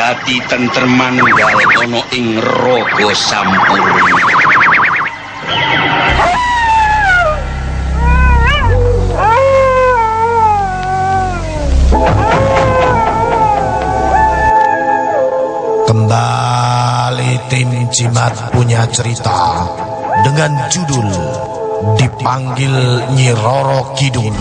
Jati tentreman nggal ana ing raga sampurna. Kembali tim Jimat punya cerita dengan judul Dipanggil Nyi Roro Kidul.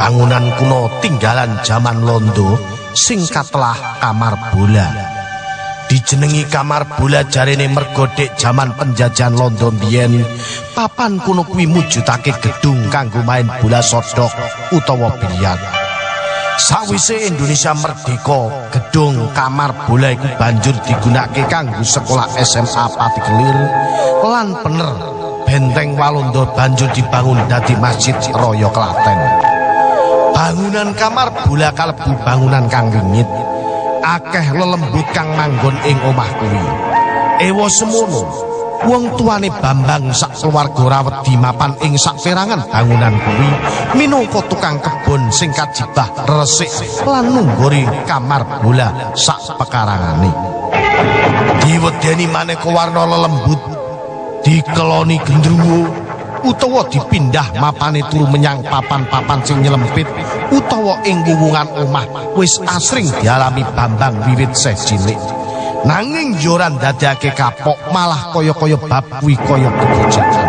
Bangunan kuno tinggalan jaman londo sing katelah kamar bola. Dijenengi kamar bola jarene mergodek jaman penjajahan londo biyen, papan kuno kuwi mujudake gedung kanggo main bola sodok utawa biliar. Sawise Indonesia merdeka, gedung kamar bola iku banjur digunakake kanggo sekolah SMA Pati Kelir lan bener benteng Walanda banjur dibangun dadi Masjid Raya Klaten. Bangunan kamar bola kalebu bangunan kang wingit. Akeh lelembut kang manggon ing omah kuwi. Ewa semono, wong tuane Bambang sak keluarga rawet dimapan ing saperangan bangunan kuwi minangka tukang kebon sing kajibah resik lan nunggori kamar bola sak pekarangane. Diwedeni maneka warna lelembut dikeloni gendruwo utawa dipindah mapane turu menyang papan-papan sing nyelempit utawa ing wuwungan omah wis asring dialami Bambang wiwit seh cilik nanging joran dadake kapok malah kaya-kaya bab kuwi kaya kebijakan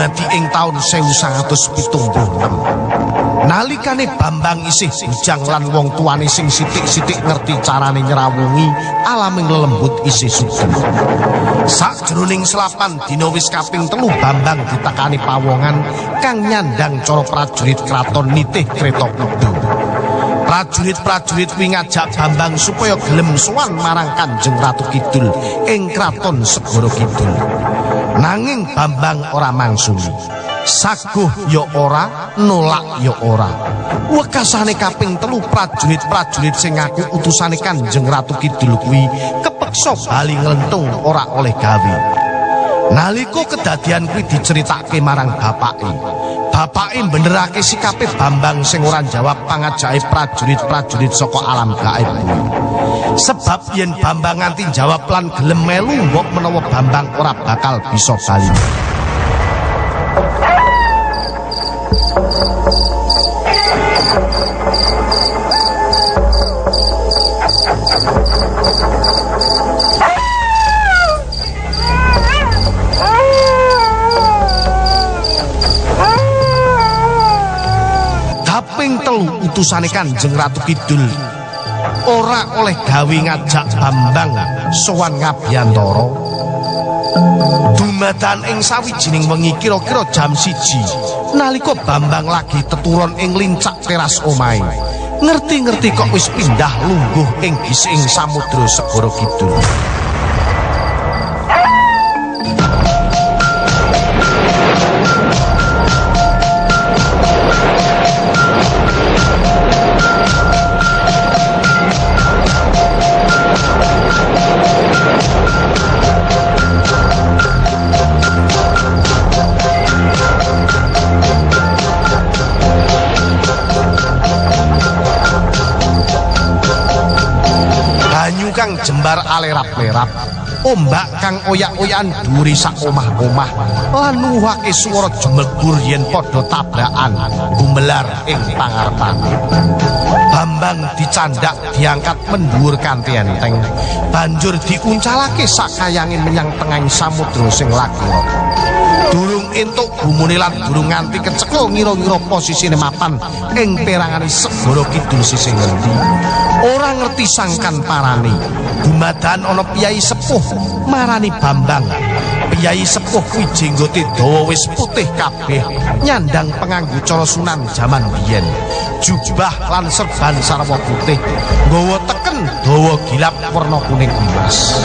dumadi ing taun 1976. Nalikane Bambang isih bujang lan wong tuane sing sithik-sithik ngerti carane nyrawungi alaming lelembut isih suci. Sakjroning selapan dina wis kaping telu Bambang ditekani pawongan kang nyandang cara prajurit kraton nitih kreta kuda. Prajurit-prajurit kuwi ngajak Bambang supaya gelem sowan marang Kanjeng Ratu Kidul ing kraton Segoro Kidul. Nanging Bambang ora mangsuli. Saguh ya ora, nolak ya ora. Wekasane kaping telu prajurit-prajurit sing ngaku utusane Kanjeng Ratu Kidul kuwi kepeksa bali nglentung ora oleh gawe. Nalika kedadian kuwi diceritake marang bapake. Bapake benerake sikape Bambang sing ora jawab pangajake prajurit-prajurit saka alam gaib. Sebab yen Bambang nganti jawab lan gelem melu mbok menawa Bambang ora bakal bisa bali. Utusane Kanjeng Ratu Kidul ora oleh gawe ngajak Bambang sowan Ngabiyantara. Dumadakan ing sawijining wengi kira-kira jam siji nalika Bambang lagi teturon ing lincak teras omahe. Ngerti-ngerti kok wis pindah lungguh ing gising samudra Segara Kidul. Ombak kang oyak-oyakan duri sak omah-omah lan nuwake swara jemegur yen padha tabrakan gumelar ing pangarepane. Bambang dicandak diangkat mendhuwur kanthi enteng banjur diuncalake sakayange menyang tengahing samudra sing lagi Durung entuk gumune lan durung nganti kecekel ngira-ngira posisine mapan ing perangane segara kidul sisih ngendi. Ora ngerti sangkan parane. Dumadan ana piyai sepuh marani Bambang. Piyai sepuh kuwi jenggote dawa wis putih kabeh, nyandang penganggo cara sunan jaman biyen. Jubah lan serban sarwa putih, nggawa teken dawa gilap werna kuning emas.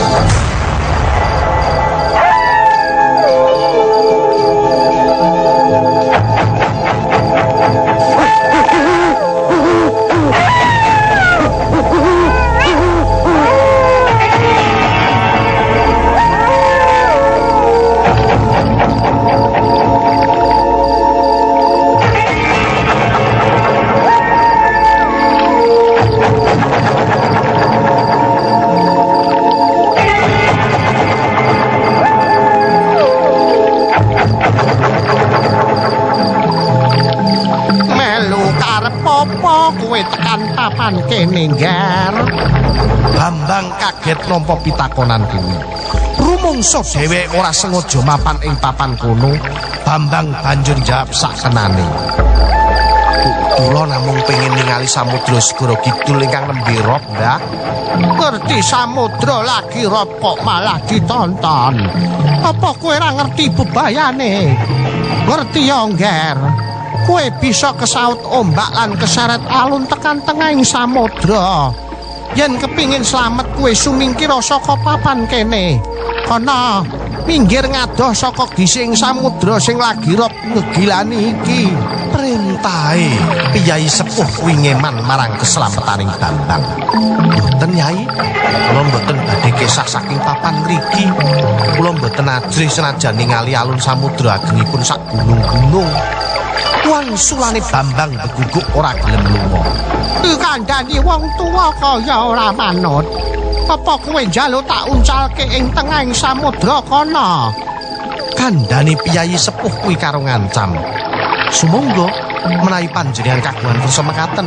Apa kowe tekan papan kene nggar Bambang kaget nampa pitakonan kuwi. Rumangsa dhewek ora sengaja mapan ing papan kono, Bambang banjur jawab sakenane. Kula namung pengin ningali samudra segara kidul ingkang nembe rop, Ndak. ngerti samudra lagi rob kok malah ditonton apa kowe ora ngerti bebayane ngerti ya nggar kowe bisa kesaut ombak lan keseret alun tekan tengahing samudra yen kepingin slamet kowe sumingkira saka papan kene kana minggir ngadoh saka gising samudra sing lagi rob ngegilani iki Perintahe piyai sepuh kuwi ngeman marang keselametaning Bambang. Mboten Yai, kula mboten badhe kesah saking papan mriki. Kula mboten ajrih senajan ningali alun samudra agengipun sak gunung-gunung. Wangsulane Bambang beguguk ora gelem lunga. kandhani wong tuwa kaya ora manut. Apa kowe njaluk tak uncalke ing tengahing samudra kana? Kandhane piyai sepuh kuwi karo ngancam. Sumangga menawi panjenengan kagungan kersa mekaten,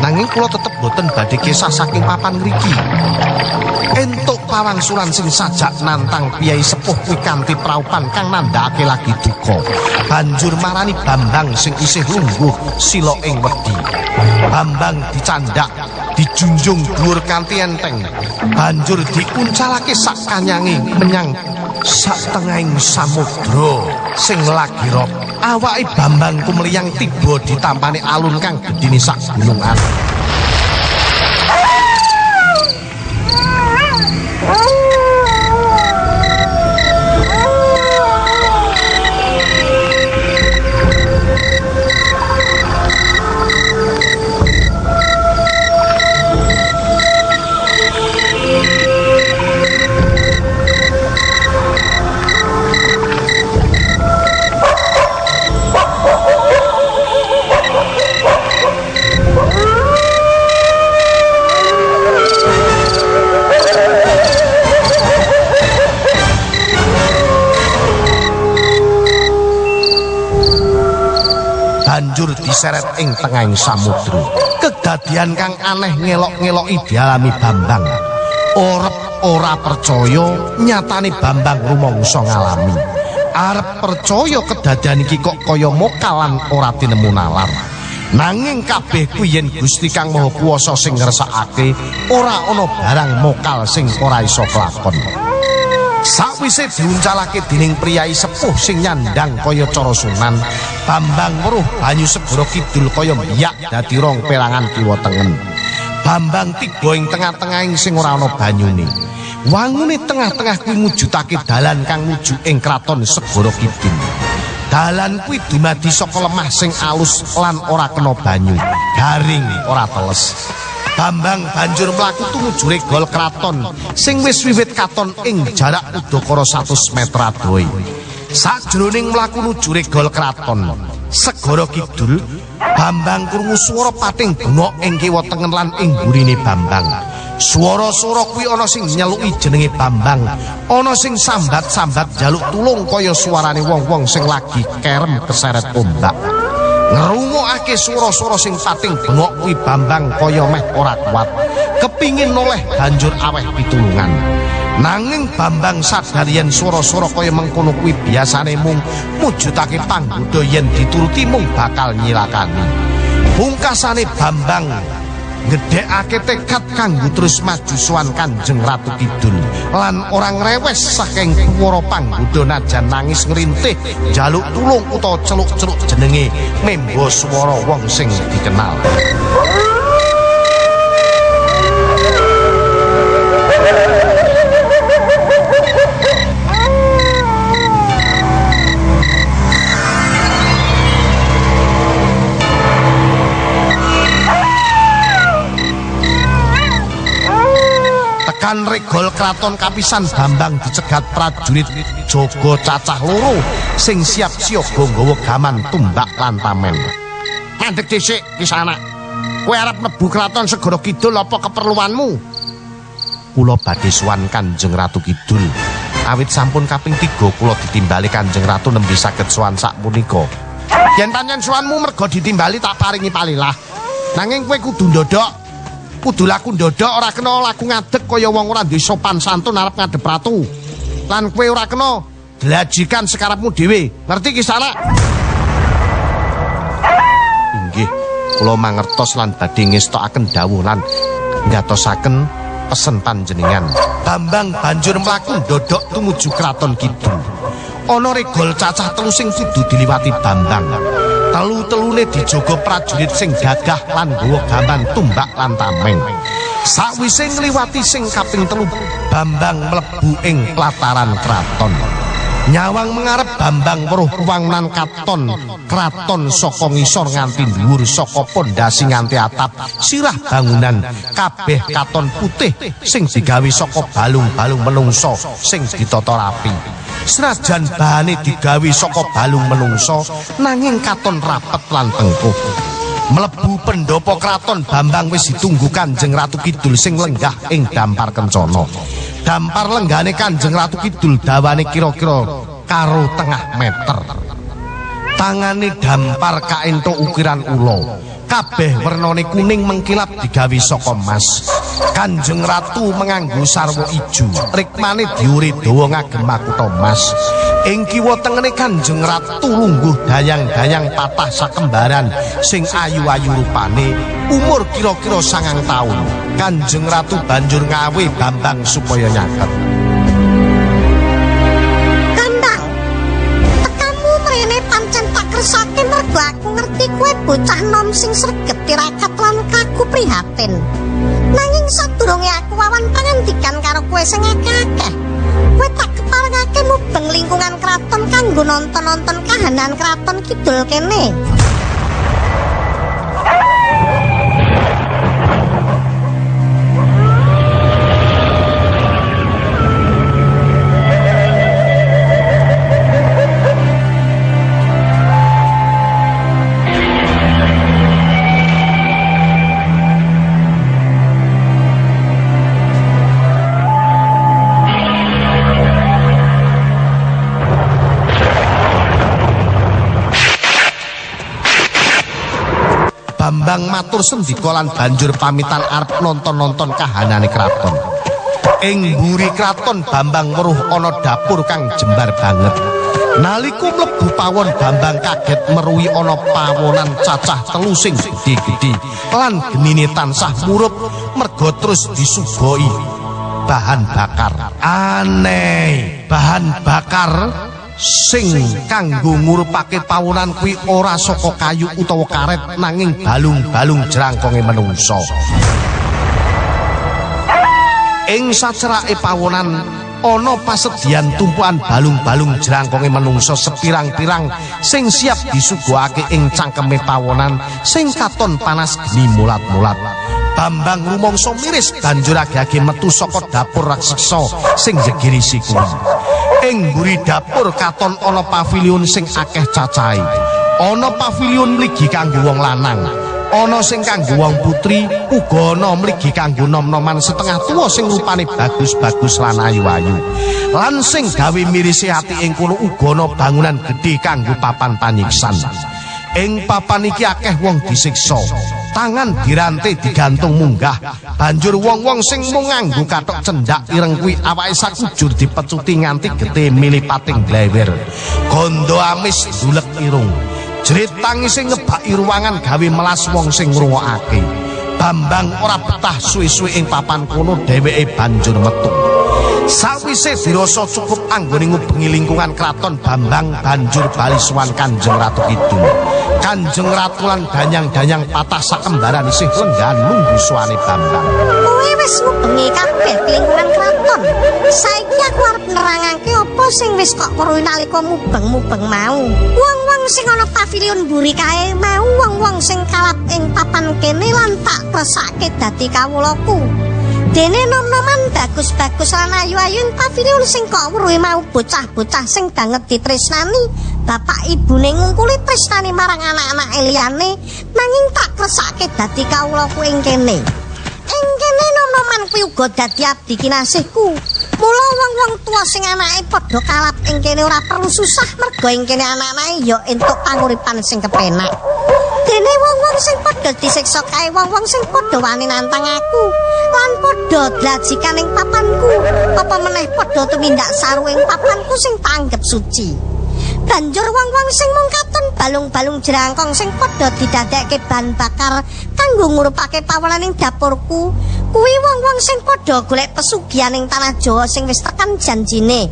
nanging kula tetep boten badhe kesah saking papan ngriki. Entuk pawangsulan sing sajak nantang piyai sepuh kuwi kanthi praupan kang nandhakake lagi duka. Banjur marani Bambang sing isih lungguh sila ing wedi. Bambang dicandak dijunjung dhuwur kanthi enteng. Banjur diuncalake sak kanyange menyang sak tengahing samudra sing lagi rop. Awake Bambang kumliyang tiba ditampani alun kang gedine sak gunungan. banjur diseret ing tengahing samudra. Kedadian kang aneh ngelok-ngeloki dialami Bambang. Orep ora percaya nyatane Bambang rumangsa ngalami. Arep percaya kedadian iki kok kaya mokalan ora tinemu nalar. Nanging kabeh kuwi yen Gusti Kang Maha Kuwasa sing ngersakake ora ana barang mokal sing ora iso kelakon. Sakwise diuncalake dening priyayi sepuh sing nyandang kaya cara sunan, Bambang weruh banyu segara kidul kaya biyak dadi rong perangan kiwa tengen. Bambang tiba ing tengah-tengahing sing ora ana banyune. Wangune tengah-tengah kuwi mujudake dalan kang nuju ing kraton segara kidul. Dalan kuwi dumadi saka lemah sing alus lan ora kena banyu, garing ora teles. Bambang banjur mlaku tumuju regol kraton sing wis wiwit katon ing jarak udakara 100 meter adohe. Sajroning mlaku nuju regol kraton, segara kidul, Bambang krungu swara pating bengok ing kiwa tengen lan ing gurine Bambang. Swara-swara kuwi ana sing nyeluki jenenge Bambang, ana sing sambat-sambat jaluk tulung kaya suarane wong-wong sing lagi kerem keseret ombak. Ngrungokake swara-swara sing pating bengok kuwi Bambang kaya meh ora kuat. Kepingin noleh banjur aweh pitulungan. Nanging Bambang sadar yen swara-swara kaya mengkono kuwi biasane mung mujudake panggoda yen dituruti mung bakal nyilakani. Pungkasane Bambang ngedhekake tekad kanggo terus maju sowan Kanjeng Ratu Kidul lan orang rewes saking kuwara panggoda najan nangis ngrintih jaluk tulung utawa celuk-celuk jenenge membo swara wong sing dikenal. Tekan regol kraton kapisan Bambang dicegat prajurit Jogo cacah loro sing siap siaga nggawa gaman tumbak lan tamen. Mandek dhisik di sana. Kowe arep mlebu kraton Segara Kidul apa keperluanmu? Badhe sowan Kanjeng Ratu Kidul. Awit sampun kaping 3 kula ditimbali Kanjeng Ratu nembe saged sowan sakpunika. Yen pancen suwanmu mergo ditimbali tak paringi palilah. Nanging kowe kudu ndodok. Kudu laku ndodok ora kena laku ngadeg kaya wong ora duwe sopan santun arep ngadep ratu. Lan kowe ora kena dlajikan sekarapmu dhewe. Ngerti ki sana? Inggih, kula mangertos lan badhe ngestokaken dawuh lan ngatosaken pesen panjenengan. Bambang banjur mlaku ndodok tumuju kraton kidul. Ana regol cacah telu sing kudu diliwati Bambang. Telu-telune dijogo prajurit sing gagah lan nggawa gaman tumbak lan tameng. Sakwise ngliwati sing kaping telu, Bambang mlebu ing plataran kraton. Nyawang mengarep Bambang weruh wangunan katon kraton saka ngisor nganti dhuwur saka pondasi nganti atap sirah bangunan kabeh katon putih sing digawe saka balung-balung menungso sing ditata rapi. Senajan bahane digawe saka balung menungso nanging katon rapet lan tengkuh. Mlebu pendopo kraton Bambang wis ditunggu Kanjeng Ratu Kidul sing lenggah ing dampar kencana. Dampar lenggane Kanjeng Ratu Kidul dawane kira-kira karo tengah meter. Tangane dampar kaento ukiran ula. Kabeh wernane kuning mengkilap digawe saka emas. Kanjeng Ratu menganggo sarwa ijo. Rikmane diure dawa ngagem makutha emas. Ing kiwa tengene Kanjeng Ratu lungguh dayang-dayang patah sakembaran sing ayu-ayu rupane, umur kira-kira sangang taun. Kanjeng Ratu banjur ngawe Bambang supaya nyaket. Mergo aku ngerti kue bocah nom sing sregep tirakat lan kaku prihatin. Nanging sadurunge aku wawan pangandikan karo kue sing akeh-akeh. Kue tak keparengake mubeng lingkungan kraton kanggo nonton-nonton kahanan kraton kidul kene. Matur sendika lan banjur pamitan arep nonton-nonton kahanane kraton. Ing mburi kraton Bambang weruh ana dapur kang jembar banget. Nalika mlebu pawon Bambang kaget meruhi ana pawonan cacah telu sing gedhe-gedhe lan genine tansah murup merga terus disugoi bahan bakar. Aneh, bahan bakar sing kanggo ngurupake pawunan kuwi ora saka kayu utawa karet nanging balung-balung jerangkonge menungso. Ing sacerake pawunan ana pasedian tumpuan balung-balung jerangkonge menungso sepirang-pirang sing siap disuguhake ing cangkeme pawunan sing katon panas geni mulat-mulat. Bambang rumangsa miris banjur agake metu saka dapur raksasa sing jegirisi kuwi. Ing mburi dapur katon ana pavilion sing akeh cacahe. Ana pavilion mligi kanggo wong lanang. ana sing kanggo wong putri, uga ana mligi kanggo nom-noman setengah tuwa sing rupane bagus-bagus lan ayu-ayu. Lan sing gawe mirisi ati ing kono uga ana bangunan gedhe kanggo papan panyiksan. Ing papan iki akeh wong disiksa. Tangan dirante digantung munggah. Banjur wong-wong sing mung nganggo kathok cendak ireng kuwi awake sakujur dipecuti nganti getih milipating blewer. Gondo amis dulek irung. Jerit tangis sing ngebaki ruangan gawe melas wong sing ngrungokake. Bambang ora betah suwe-suwe ing papan kono dheweke banjur metu. Sawise dirasa cukup anggone ngubengi lingkungan kraton Bambang banjur bali suwan Kanjeng Ratu Kidul. Kanjeng Ratu lan danyang-danyang patah sakembaran isih lenggan nunggu suwane Bambang. Kowe wis ngubengi kabeh lingkungan kraton. Saiki aku arep nerangake apa sing wis kok weruh nalika mubeng-mubeng mau. Wong-wong sing ana pavilion mburi kae mau wong-wong sing kalap ing papan kene lan tak kresake dadi kawulaku. Dene nom-noman bagus-bagus lan ayu-ayu ing pavilion sing kok weruh mau bocah-bocah sing banget ditresnani. Bapak ibune ngungkuli tresnani marang anak-anak liyane nanging tak kresake dadi kawulaku ing kene. Ing nom-noman kuwi uga dadi abdi kinasihku. Mula wong-wong tuwa sing anake padha kalap ing kene ora perlu susah mergo ing kene anak-anake ya entuk panguripan sing kepenak. Dene wong-wong sing padha disiksa kae wong-wong sing padha wani nantang aku lan padha dlajikan ing papanku. Apa meneh padha tumindak saru ing papanku sing tanggep suci. Banjur wong-wong sing mung katon balung-balung jerangkong sing padha didadekke bahan bakar kanggo ngurupake pawelan ing dapurku. Kuwi wong-wong sing padha golek pesugihan ing tanah Jawa sing wis tekan janjine.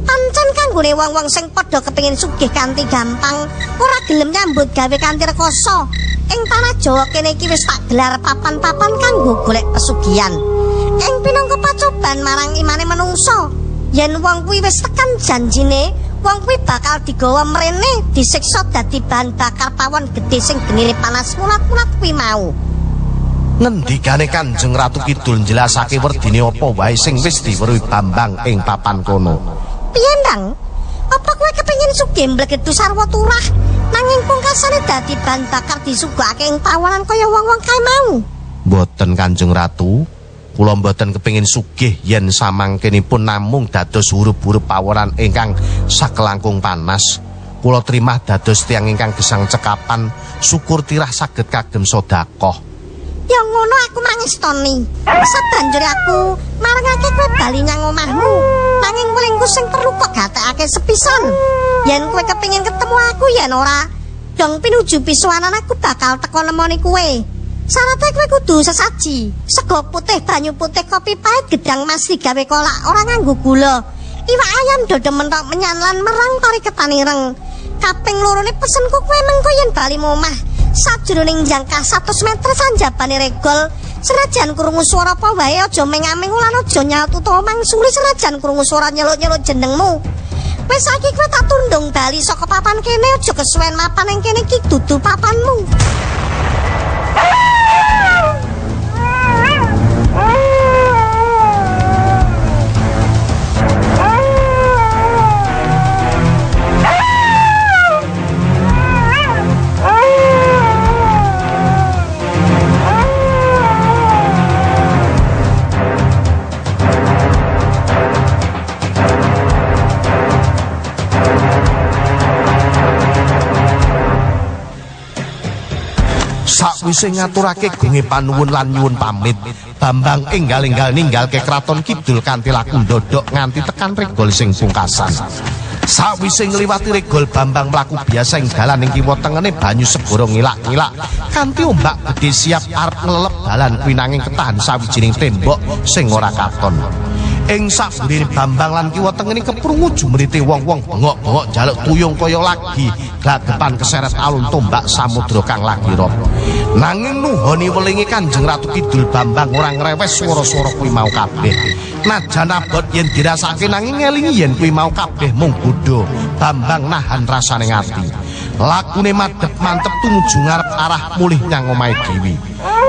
Pancen kanggone wong-wong sing padha kepengin sugih kanthi gampang, ora gelem nyambut gawe kanthi rekoso. Ing tanah Jawa kene iki wis tak gelar papan-papan kanggo golek pesugihan. Ing pinangka pacoban marang imane menungso, yen wong kuwi wis tekan janjine, wong kuwi bakal digawa mrene disiksa dadi bahan bakar pawon gedhe sing genine panas mulat-mulat kuwi mau. Ngendikane Kanjeng Ratu Kidul njelasake werdine apa wae sing wis diweruhi Bambang ing papan kono. Piye, Ndang? Apa kowe kepengin sugih mblegedu sarwa turah nanging pungkasane dadi bahan bakar disugake ing pawanan kaya wong-wong kae mau? Mboten Kanjeng Ratu, kula mboten kepengin sugih yen samangkenipun namung dados hurup-hurup paworan ingkang sakelangkung panas. Kula trimah dados tiang ingkang gesang cekapan, syukur tirah saged kagem sedekah. Ya ngono aku mangestoni. Sabanjure aku marangake kowe bali nyang omahmu. Nanging mulingku sing perlu kok gatekake sepisan. Yen kowe kepengin ketemu aku yen ora, dong pinuju pisuanan aku bakal teko nemoni kowe. Syaratnya kowe kudu sesaji. Sego putih, banyu putih, kopi pahit, gedang mas digawe kolak, ora nganggo gula. Iwak ayam dodo mentok menyan lan merang kari ketanireng. Kaping loro ne pesenku kowe mengko yen bali omah. Sajroning jangka 100 meter sanjabane regol, senajan krungu swara apa wae aja mengaming lan aja nyalt utawa mangsuli senajan krungu swara nyeluk-nyeluk jenengmu. Wis saiki kowe tak tundung bali saka papan kene aja kesuwen mapan ing kene iki dudu papanmu. Sakwise ngaturake gunge panuwun lan nyuwun pamit, Bambang enggal-enggal ninggalke kraton kidul kanthi laku ndodok nganti tekan regol sing pungkasan. Sakwise ngliwati regol Bambang mlaku biasa ing dalan ing kiwa tengene banyu segara ngilak-ngilak kanthi ombak gedhe siap arep nglelep dalan kuwi nanging ketahan sawijining tembok sing ora katon. Ing sakburine Bambang lan kiwa tengene keprungu jumrite wong-wong bengok-bengok jaluk tuyung kaya lagi glagepan keseret alun tombak samudra kang lagi rob. Nanging nuhoni welingi Kanjeng Ratu Kidul Bambang ora ngrewes swara-swara kuwi mau kabeh. Najan abot yen dirasake nanging ngelingi yen kuwi mau kabeh mung bodho. Bambang nahan rasane ngati. Lakune madhep mantep tumuju ngarep arah mulih nyang omahe dhewe.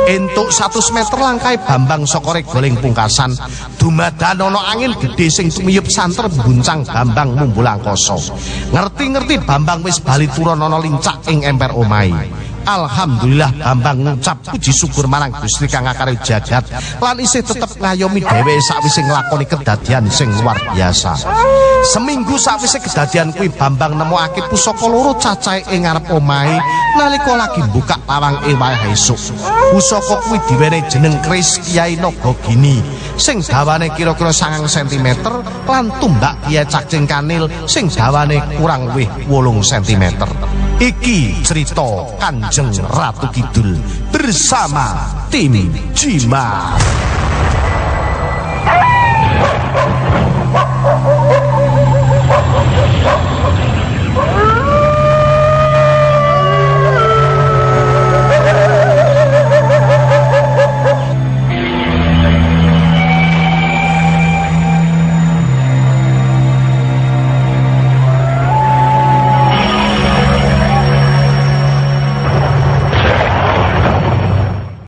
Entuk 100 meter langkai Bambang saka regoling pungkasan dumadan ana angin gedhe sing tumiyup santer guncang Bambang mumbulang koso. Ngerti-ngerti Bambang wis bali turun ana lincak ing emper omahe. Alhamdulillah Bambang ngucap puji syukur marang Gusti kang akare jagat lan isih tetep ngayomi dhewe sakwise nglakoni kedadian sing luar biasa. Seminggu sakwise kedadian kuwi Bambang nemokake pusaka loro cacahe ing ngarep omahe nalika lagi buka lawang ewah esuk. Pusaka kuwi diwenehi jeneng Kris Kyai Nagagini sing dawane kira-kira 9 cm lan tumbak Kyai Cacing Kanil sing dawane kurang luwih 8 cm. Iki cerita Kanjeng Ratu Kidul bersama tim Jimat.